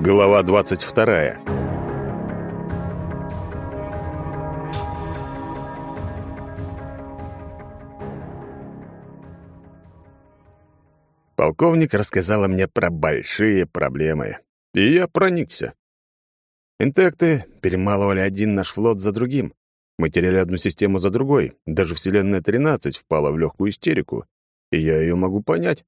Глава 22. Полковник рассказала мне про большие проблемы, и я проникся. Интекты перемалывали один наш флот за другим. Мы теряли одну систему за другой. Даже Вселенная 13 впала в легкую истерику. И я ее могу понять.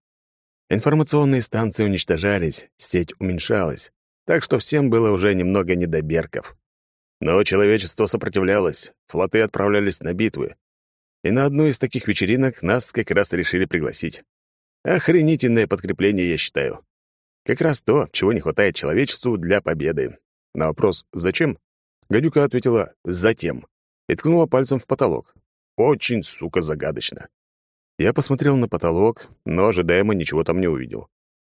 Информационные станции уничтожались, сеть уменьшалась, так что всем было уже немного недоберков. Но человечество сопротивлялось, флоты отправлялись на битвы. И на одну из таких вечеринок нас как раз решили пригласить. Охренительное подкрепление, я считаю. Как раз то, чего не хватает человечеству для победы. На вопрос «Зачем?» гадюка ответила «Затем» и ткнула пальцем в потолок. Очень, сука, загадочно. Я посмотрел на потолок, но ожидаемо ничего там не увидел.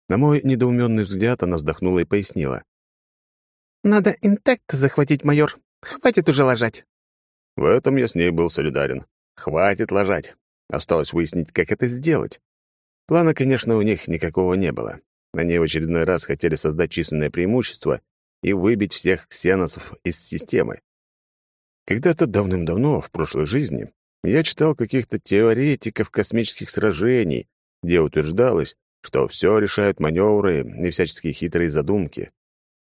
На мой недоуменный взгляд она вздохнула и пояснила. «Надо интакт захватить, майор. Хватит уже ложать». В этом я с ней был солидарен. Хватит ложать. Осталось выяснить, как это сделать. Плана, конечно, у них никакого не было. Они в очередной раз хотели создать численное преимущество и выбить всех ксеносов из системы. Когда-то давным-давно, в прошлой жизни, я читал каких-то теоретиков космических сражений, где утверждалось, что все решают маневры и всяческие хитрые задумки.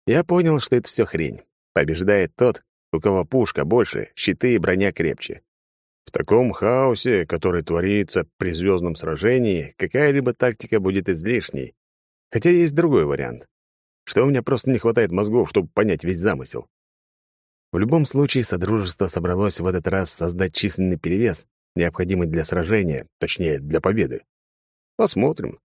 Я понял, что это все хрень. Побеждает тот, у кого пушка больше, щиты и броня крепче. В таком хаосе, который творится при звездном сражении, какая-либо тактика будет излишней. Хотя есть другой вариант. Что у меня просто не хватает мозгов, чтобы понять весь замысел. В любом случае, Содружество собралось в этот раз создать численный перевес, необходимый для сражения, точнее, для победы. Посмотрим.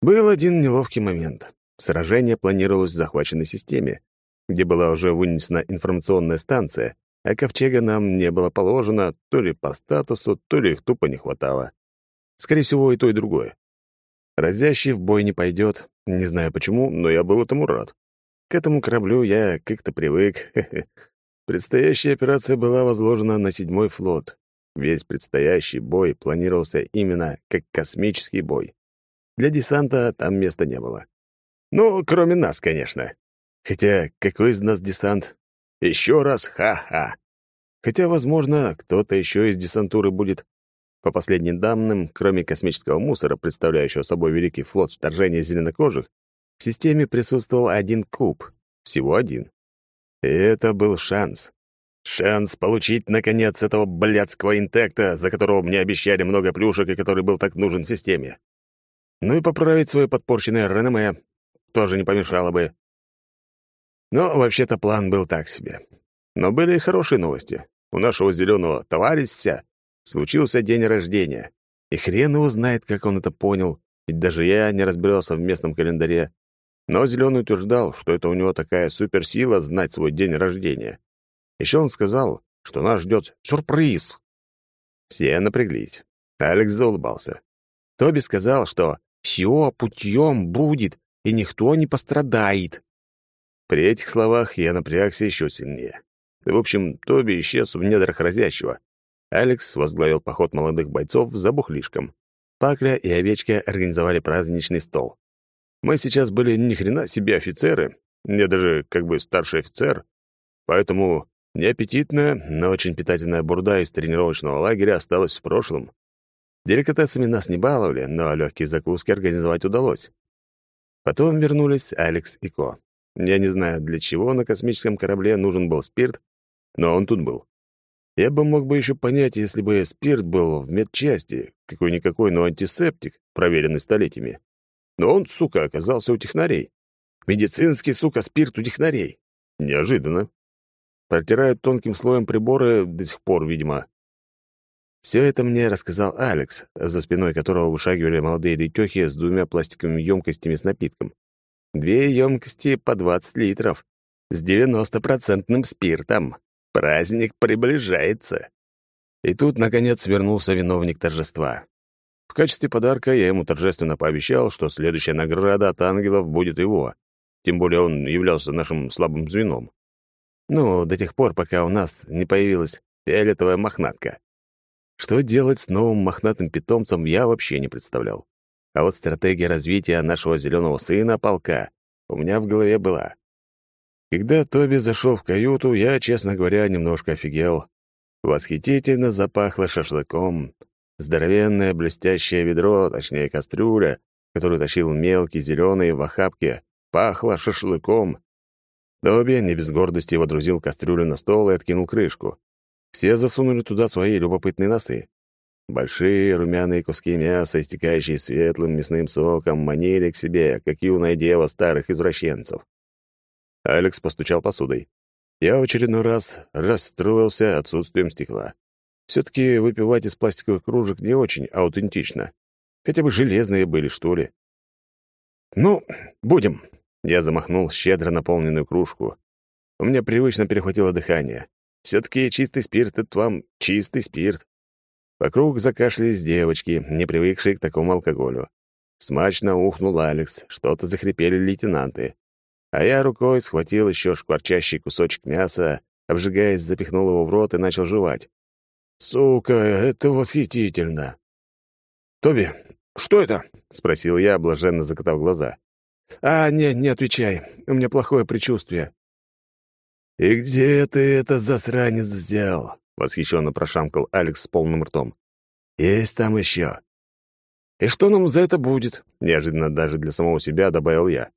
Был один неловкий момент. Сражение планировалось в захваченной системе, где была уже вынесена информационная станция, а ковчега нам не было положено то ли по статусу, то ли их тупо не хватало. Скорее всего, и то, и другое. Разящий в бой не пойдет, не знаю почему, но я был этому рад. К этому кораблю я как-то привык, Предстоящая операция была возложена на седьмой флот. Весь предстоящий бой планировался именно как космический бой. Для десанта там места не было. Ну, кроме нас, конечно. Хотя, какой из нас десант? Еще раз ха-ха. Хотя, возможно, кто-то еще из десантуры будет. По последним данным, кроме космического мусора, представляющего собой великий флот вторжения зеленокожих, в системе присутствовал один куб. Всего один. И это был шанс. Шанс получить, наконец, этого блядского интекта, за которого мне обещали много плюшек и который был так нужен системе. Ну и поправить свое подпорченное реноме тоже не помешало бы. Но вообще-то план был так себе. Но были и хорошие новости. У нашего зеленого товарища случился день рождения. И хрен его знает, как он это понял, ведь даже я не разбирался в местном календаре. Но Зеленый утверждал, что это у него такая суперсила знать свой день рождения. Еще он сказал, что нас ждет сюрприз. Все напряглись. Алекс заулыбался. Тоби сказал, что все путем будет, и никто не пострадает. При этих словах я напрягся еще сильнее. В общем, Тоби исчез в недрах разящего. Алекс возглавил поход молодых бойцов за бухлишком. Пакля и Овечка организовали праздничный стол. Мы сейчас были ни хрена себе офицеры, я даже как бы старший офицер, поэтому неаппетитная, но очень питательная бурда из тренировочного лагеря осталась в прошлом. Деликатесами нас не баловали, но легкие закуски организовать удалось. Потом вернулись Алекс и Ко. Я не знаю, для чего на космическом корабле нужен был спирт, но он тут был. Я бы мог бы еще понять, если бы спирт был в медчасти, какой-никакой, но антисептик, проверенный столетиями. Но он, сука, оказался у технарей. Медицинский, сука, спирт у технарей. Неожиданно. Протирают тонким слоем приборы до сих пор, видимо. Все это мне рассказал Алекс, за спиной которого вышагивали молодые летехи с двумя пластиковыми емкостями с напитком. Две емкости по 20 литров. С 90-процентным спиртом. Праздник приближается. И тут, наконец, вернулся виновник торжества. В качестве подарка я ему торжественно пообещал, что следующая награда от ангелов будет его. Тем более он являлся нашим слабым звеном. Ну, до тех пор, пока у нас не появилась фиолетовая мохнатка. Что делать с новым мохнатым питомцем, я вообще не представлял. А вот стратегия развития нашего зеленого сына полка у меня в голове была. Когда Тоби зашел в каюту, я, честно говоря, немножко офигел. Восхитительно запахло шашлыком. Здоровенное блестящее ведро, точнее кастрюля, которую тащил мелкий зеленый в охапке, пахло шашлыком. Тоби не без гордости водрузил кастрюлю на стол и откинул крышку. Все засунули туда свои любопытные носы. Большие румяные куски мяса, истекающие светлым мясным соком, манили к себе, как юная дева старых извращенцев. Алекс постучал посудой. Я в очередной раз расстроился отсутствием стекла. Все-таки выпивать из пластиковых кружек не очень аутентично. Хотя бы железные были, что ли. «Ну, будем», — я замахнул щедро наполненную кружку. У меня привычно перехватило дыхание. Все-таки чистый спирт — это вам чистый спирт. Вокруг закашлялись девочки, не привыкшие к такому алкоголю. Смачно ухнул Алекс, что-то захрипели лейтенанты. А я рукой схватил еще шкварчащий кусочек мяса, обжигаясь, запихнул его в рот и начал жевать. «Сука, это восхитительно!» «Тоби, что это?» — спросил я, блаженно закатав глаза. «А, нет, не отвечай, у меня плохое предчувствие». «И где ты это засранец взял?» — восхищенно прошамкал Алекс с полным ртом. «Есть там еще». «И что нам за это будет?» — неожиданно даже для самого себя добавил я.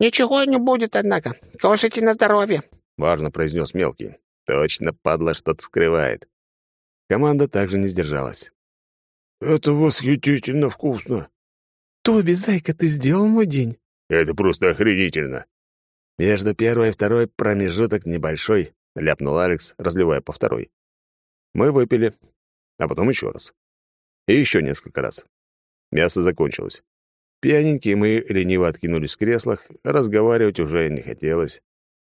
«Ничего не будет, однако. Кушайте на здоровье», — важно произнес мелкий. Точно, падла, что-то скрывает. Команда также не сдержалась. «Это восхитительно вкусно!» «Тоби, зайка, ты сделал мой день!» «Это просто охренительно!» «Между первой и второй промежуток небольшой», — ляпнул Алекс, разливая по второй. Мы выпили, а потом еще раз. И еще несколько раз. Мясо закончилось. Пьяненькие мы лениво откинулись в креслах, разговаривать уже не хотелось.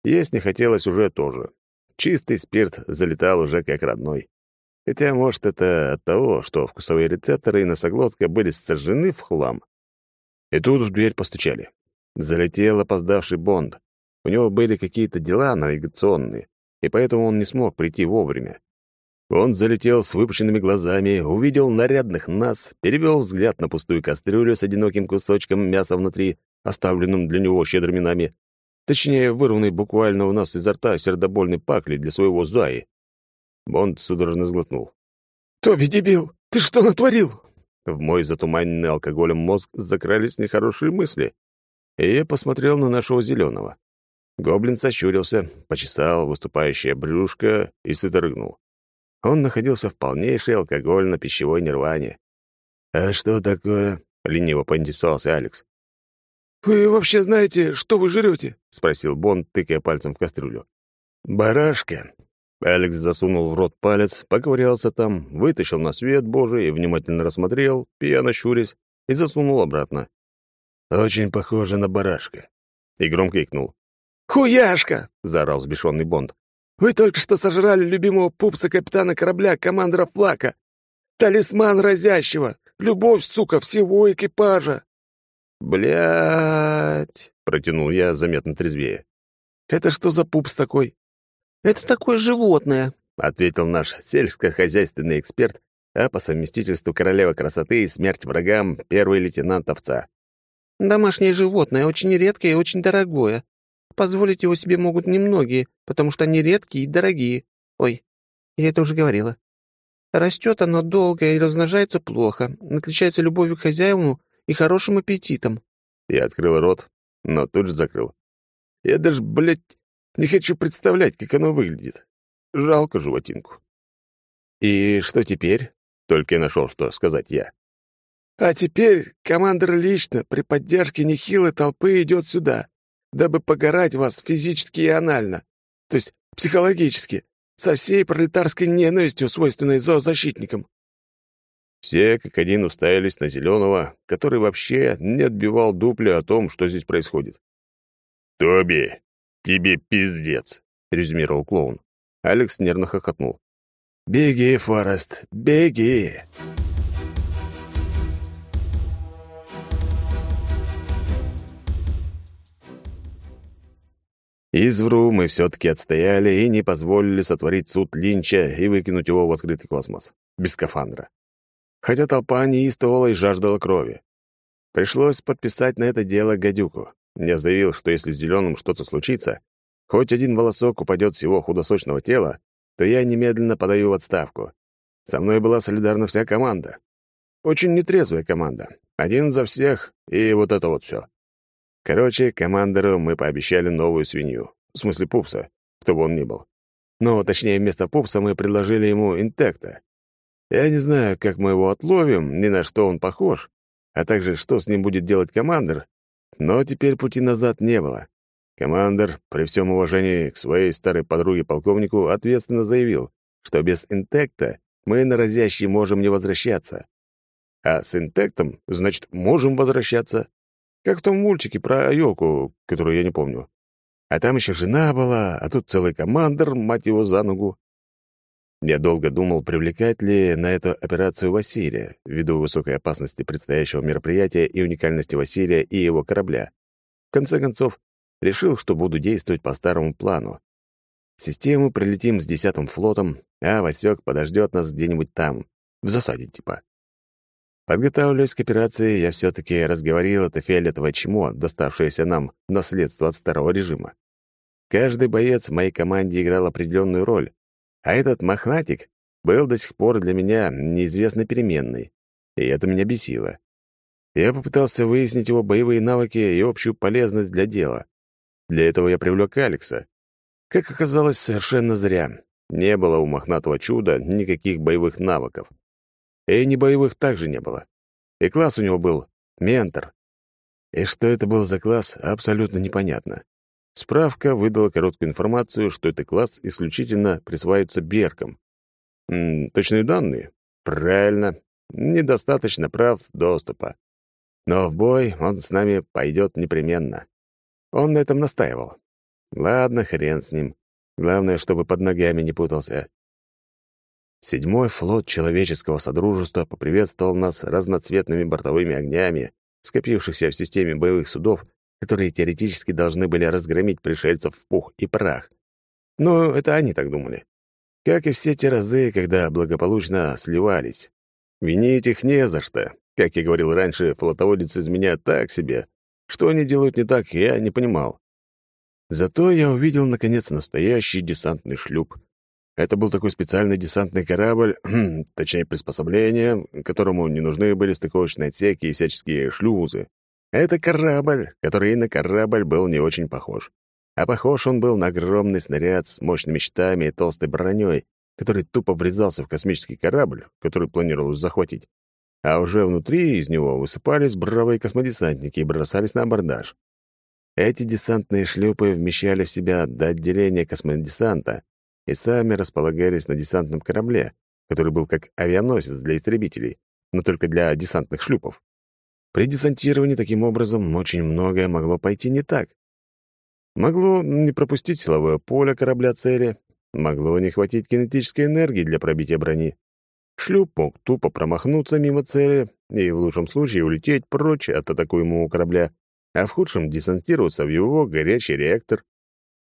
Есть не хотелось уже тоже. Чистый спирт залетал уже как родной. Хотя, может, это от того, что вкусовые рецепторы и носоглотка были сожжены в хлам. И тут в дверь постучали. Залетел опоздавший Бонд. У него были какие-то дела навигационные, и поэтому он не смог прийти вовремя. Он залетел с выпущенными глазами, увидел нарядных нас, перевел взгляд на пустую кастрюлю с одиноким кусочком мяса внутри, оставленным для него щедрыми нами. Точнее, вырванный буквально у нас изо рта сердобольный пакли для своего Зуаи. Бонд судорожно сглотнул. «Тоби, дебил, ты что натворил?» В мой затуманенный алкоголем мозг закрались нехорошие мысли, и я посмотрел на нашего зеленого. Гоблин сощурился, почесал выступающее брюшко и сыторыгнул. Он находился в полнейшей алкогольно-пищевой нирване. «А что такое?» — лениво поинтересовался Алекс. «Вы вообще знаете, что вы жрете?» — спросил Бонд, тыкая пальцем в кастрюлю. «Барашка». Алекс засунул в рот палец, поковырялся там, вытащил на свет Божий и внимательно рассмотрел, пьяно щурясь, и засунул обратно. «Очень похоже на барашка». И громко икнул. «Хуяшка!» — заорал сбешенный Бонд. Вы только что сожрали любимого пупса капитана корабля, командора Флака. Талисман разящего. Любовь, сука, всего экипажа. Блять, протянул я заметно трезвее. Это что за пупс такой? Это такое животное, ответил наш сельскохозяйственный эксперт, а по совместительству королева красоты и смерть врагам первый лейтенант овца. Домашнее животное, очень редкое и очень дорогое. Позволить его себе могут немногие, потому что они редкие и дорогие. Ой, я это уже говорила. Растет оно долго и размножается плохо, отличается любовью к хозяину и хорошим аппетитом. Я открыл рот, но тут же закрыл. Я даже, блядь, не хочу представлять, как оно выглядит. Жалко животинку. И что теперь? Только и нашел, что сказать я. А теперь командир лично при поддержке нехилой толпы идет сюда дабы покарать вас физически и анально, то есть психологически, со всей пролетарской ненавистью, свойственной зоозащитникам». Все как один уставились на Зеленого, который вообще не отбивал дупли о том, что здесь происходит. «Тоби, тебе пиздец», — резюмировал клоун. Алекс нервно хохотнул. «Беги, Форест, беги!» Извру мы все-таки отстояли и не позволили сотворить суд Линча и выкинуть его в открытый космос. Без скафандра. Хотя толпа неистовала и жаждала крови. Пришлось подписать на это дело гадюку. Я заявил, что если с Зеленым что-то случится, Хоть один волосок упадет с его худосочного тела, то я немедленно подаю в отставку. Со мной была солидарна вся команда. Очень нетрезвая команда. Один за всех, и вот это вот все. Короче, командору мы пообещали новую свинью. В смысле пупса, кто бы он ни был. Но, точнее, вместо пупса мы предложили ему интекта. Я не знаю, как мы его отловим, ни на что он похож, а также что с ним будет делать командор, но теперь пути назад не было. Командор, при всем уважении к своей старой подруге-полковнику, ответственно заявил, что без интекта мы на разящий можем не возвращаться. А с интектом, значит, можем возвращаться. Как в том мультике про елку, которую я не помню. А там еще жена была, а тут целый командор, мать его, за ногу. Я долго думал, привлекать ли на эту операцию Василия, ввиду высокой опасности предстоящего мероприятия и уникальности Василия и его корабля. В конце концов, решил, что буду действовать по старому плану. В систему прилетим с десятым флотом, а Васек подождет нас где-нибудь там, в засаде типа. Подготавливаясь к операции, я все-таки разговорил это фиолетовое чмо, доставшееся нам наследство от старого режима. Каждый боец в моей команде играл определенную роль, а этот мохнатик был до сих пор для меня неизвестной переменной, и это меня бесило. Я попытался выяснить его боевые навыки и общую полезность для дела. Для этого я привлек Алекса. Как оказалось, совершенно зря. Не было у мохнатого чуда никаких боевых навыков. И не боевых также не было. И класс у него был ментор. И что это был за класс, абсолютно непонятно. Справка выдала короткую информацию, что этот класс исключительно присваивается Беркам. М -м, точные данные? Правильно. Недостаточно прав доступа. Но в бой он с нами пойдет непременно. Он на этом настаивал. Ладно, хрен с ним. Главное, чтобы под ногами не путался. Седьмой флот человеческого содружества поприветствовал нас разноцветными бортовыми огнями, скопившихся в системе боевых судов, которые теоретически должны были разгромить пришельцев в пух и прах. Но это они так думали. Как и все те разы, когда благополучно сливались. Винить их не за что. Как я говорил раньше, флотоводец из меня так себе. Что они делают не так, я не понимал. Зато я увидел, наконец, настоящий десантный шлюп — это был такой специальный десантный корабль, точнее, приспособление, которому не нужны были стыковочные отсеки и всяческие шлюзы. Это корабль, который на корабль был не очень похож. А похож он был на огромный снаряд с мощными щитами и толстой броней, который тупо врезался в космический корабль, который планировалось захватить. А уже внутри из него высыпались бравые космодесантники и бросались на абордаж. Эти десантные шлюпы вмещали в себя до отделения космодесанта, и сами располагались на десантном корабле, который был как авианосец для истребителей, но только для десантных шлюпов. При десантировании таким образом очень многое могло пойти не так. Могло не пропустить силовое поле корабля цели, могло не хватить кинетической энергии для пробития брони. Шлюп мог тупо промахнуться мимо цели и в лучшем случае улететь прочь от атакуемого корабля, а в худшем десантироваться в его горячий реактор.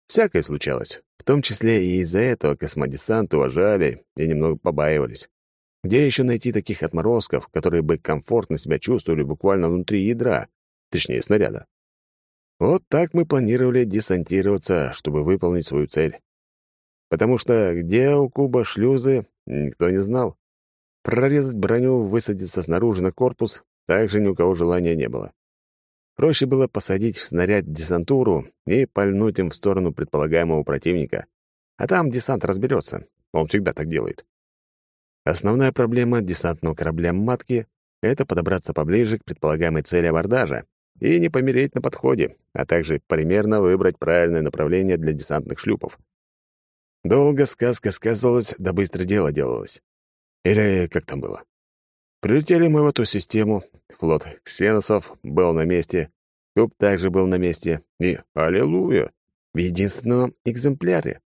Всякое случалось. В том числе и из-за этого космодесант уважали и немного побаивались. Где еще найти таких отморозков, которые бы комфортно себя чувствовали буквально внутри ядра, точнее, снаряда? Вот так мы планировали десантироваться, чтобы выполнить свою цель. Потому что где у Куба шлюзы, никто не знал. Прорезать броню, высадиться снаружи на корпус также ни у кого желания не было. Проще было посадить в снаряд десантуру и пальнуть им в сторону предполагаемого противника. А там десант разберется. Он всегда так делает. Основная проблема десантного корабля «Матки» — это подобраться поближе к предполагаемой цели абордажа и не помереть на подходе, а также примерно выбрать правильное направление для десантных шлюпов. Долго сказка сказывалась, да быстро дело делалось. Или как там было? Прилетели мы в эту систему, флот ксеносов был на месте, Куб также был на месте, и, аллилуйя, в единственном экземпляре.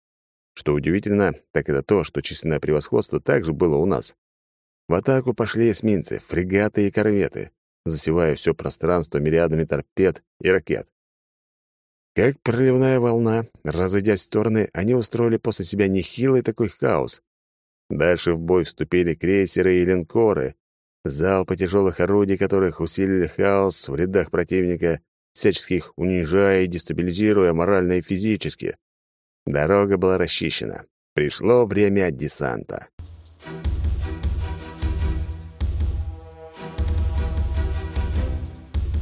Что удивительно, так это то, что численное превосходство также было у нас. В атаку пошли эсминцы, фрегаты и корветы, засевая все пространство мириадами торпед и ракет. Как проливная волна, разойдясь в стороны, они устроили после себя нехилый такой хаос. Дальше в бой вступили крейсеры и линкоры, залпы тяжелых орудий, которых усилили хаос в рядах противника, всячески их унижая и дестабилизируя морально и физически. Дорога была расчищена. Пришло время десанта.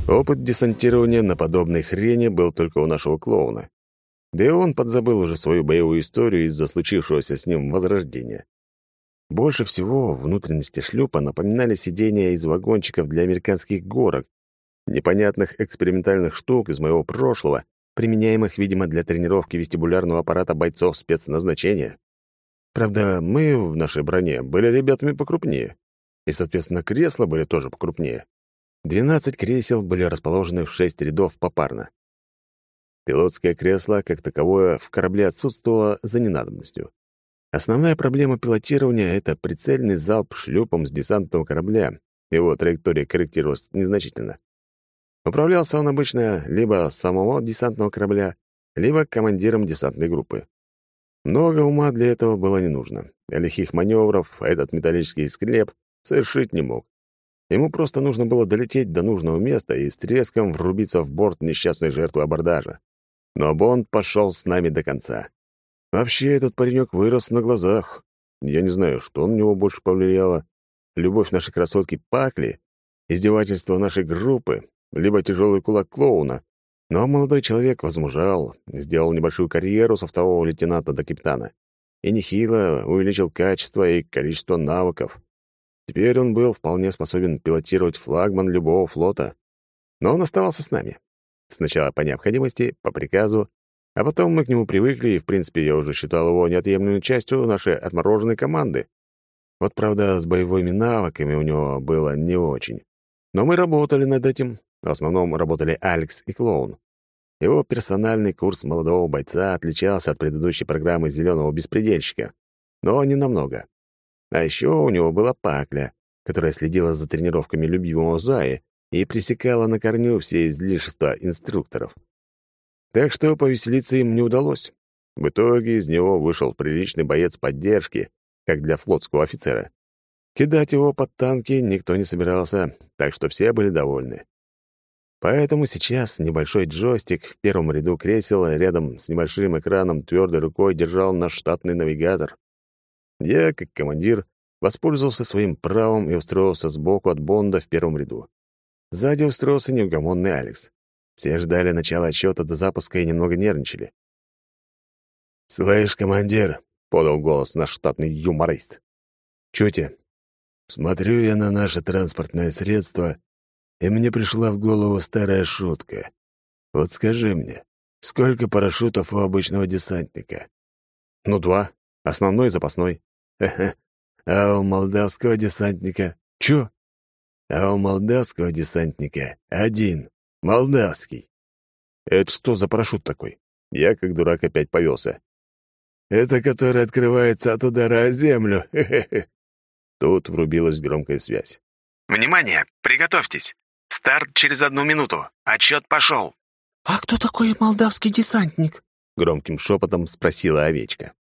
Опыт десантирования на подобной хрени был только у нашего клоуна. Да и он подзабыл уже свою боевую историю из-за случившегося с ним возрождения. Больше всего внутренности шлюпа напоминали сидения из вагончиков для американских горок, непонятных экспериментальных штук из моего прошлого, применяемых, видимо, для тренировки вестибулярного аппарата бойцов спецназначения. Правда, мы в нашей броне были ребятами покрупнее, и, соответственно, кресла были тоже покрупнее. Двенадцать кресел были расположены в шесть рядов попарно. Пилотское кресло, как таковое, в корабле отсутствовало за ненадобностью. Основная проблема пилотирования — это прицельный залп шлюпом с десантного корабля. Его траектория корректировалась незначительно. Управлялся он обычно либо с самого десантного корабля, либо командиром десантной группы. Много ума для этого было не нужно, лихих маневров этот металлический склеп совершить не мог. Ему просто нужно было долететь до нужного места и с треском врубиться в борт несчастной жертвы абордажа. Но Бонд пошел с нами до конца. Вообще, этот паренек вырос на глазах. Я не знаю, что на него больше повлияло. Любовь нашей красотки Пакли, издевательство нашей группы, либо тяжелый кулак клоуна. Но молодой человек возмужал, сделал небольшую карьеру со второго лейтенанта до капитана. И нехило увеличил качество и количество навыков. Теперь он был вполне способен пилотировать флагман любого флота. Но он оставался с нами. Сначала по необходимости, по приказу, а потом мы к нему привыкли, и, в принципе, я уже считал его неотъемлемой частью нашей отмороженной команды. Вот, правда, с боевыми навыками у него было не очень. Но мы работали над этим. В основном работали Алекс и Клоун. Его персональный курс молодого бойца отличался от предыдущей программы «Зеленого беспредельщика», но не намного. А еще у него была Пакля, которая следила за тренировками любимого Заи и пресекала на корню все излишества инструкторов. Так что повеселиться им не удалось. В итоге из него вышел приличный боец поддержки, как для флотского офицера. Кидать его под танки никто не собирался, так что все были довольны. Поэтому сейчас небольшой джойстик в первом ряду кресел рядом с небольшим экраном твердой рукой держал наш штатный навигатор. Я, как командир, воспользовался своим правом и устроился сбоку от Бонда в первом ряду. Сзади устроился неугомонный Алекс. Все ждали начала отсчета до запуска и немного нервничали. «Слышь, командир», — подал голос наш штатный юморист. «Чё тебе?» «Смотрю я на наше транспортное средство, и мне пришла в голову старая шутка. Вот скажи мне, сколько парашютов у обычного десантника?» «Ну, два. Основной и запасной». «Ха-ха. А у молдавского десантника?» «Чё?» «А у молдавского десантника один. Молдавский. Это что за парашют такой? Я, как дурак, опять повелся. Это который открывается от удара о землю. Тут врубилась громкая связь. «Внимание! Приготовьтесь! Старт через одну минуту. Отчет пошел!» «А кто такой молдавский десантник?» Громким шепотом спросила овечка.